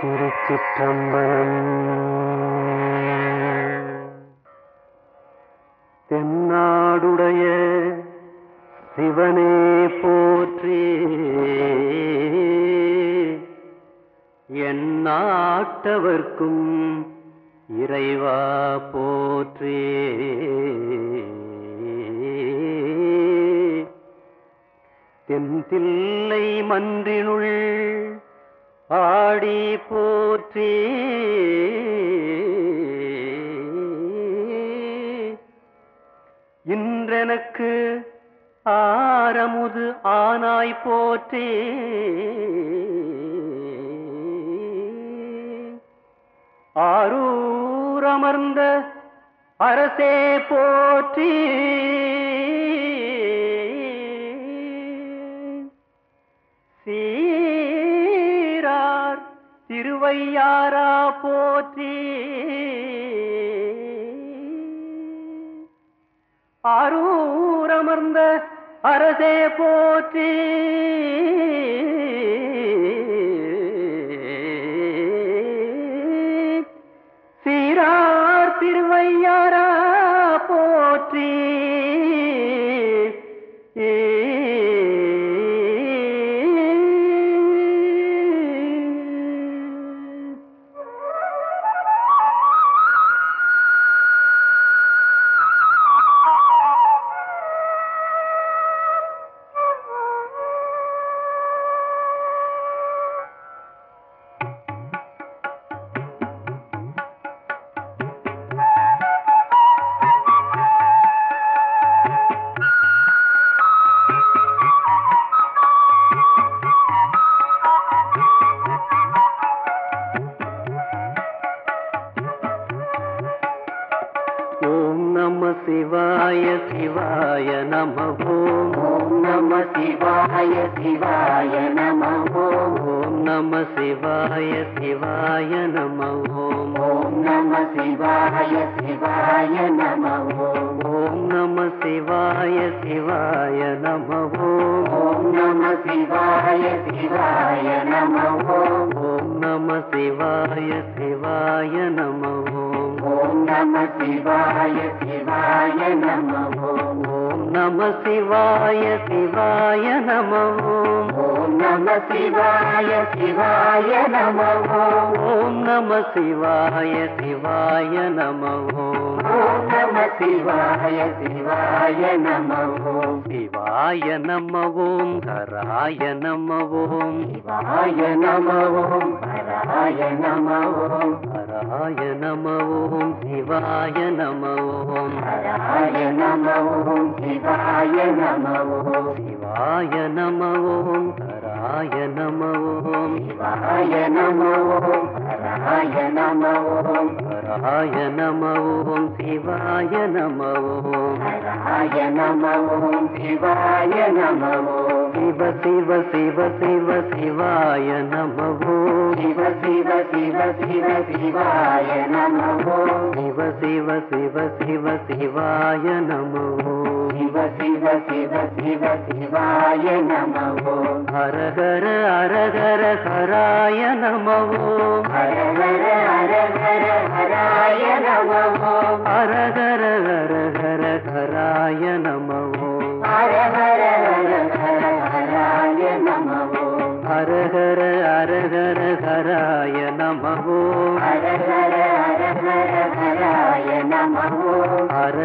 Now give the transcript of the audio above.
திருச்சிற்றம்பலம். தென்னாடுடைய சிவனே போற்றி. என் நாட்டவர்க்கும் இறைவா போற்றி. தென் தில்லை மன்றினுள் ஆடி போற்றி. இன்றெனக்கு ஆரமுது ஆனாய் போற்றி. ஆரூரமர்ந்த அரசே போற்றி. திருவையாரா போற்றி. ஆரூரமர்ந்த அரசே போற்றி. சீரார் திருவையாரா போற்றி. శివాయ నమ ఓం నమ శివాయ శివాయ నమ ఓం నమ శివాయ శివాయ నమ ఓం ఓం నమ శివాయ శివాయ నమ ఓం ఓం నమ శివాయ శివాయ నమ ఓం నమ శివాయ శివాయ నమ ఓం నమ శివాయ శివాయ నమ नम शिवाय शिवाय नमो। నమ శివాయ శివాయ నమ. ఓం నమ శివాయ శివాయ నమ. నమ శివాయ శివాయ నమ. శివాయ శివాయ నమ. శివాయ నమ హరాయ నమ. హరాయ నమ హరాయ నమ. శివాయ నమ. హరాయ నమ శివ శివాయ నమ. ఓం శివాయ నమ ఓం హరాయ నమ. ఓం శివాయ నమ ఓం హరాయ నమ ఓం హరాయ శివాయ నమ శివాయ నమ. శివ శివ శివ శివ శివాయ నమో శివ శివ శివ శివ శివాయ నమో శివ శివ శివ శివ శివాయ నమో శివ శివ శివ శివ శివాయ నమో హర హర హర హర హరాయ నమో హర హర హర హర హరాయ నమో హర హర హర హర హరాయ నమో హరాయ నమో హర హర హర హర హరాయ నమో హర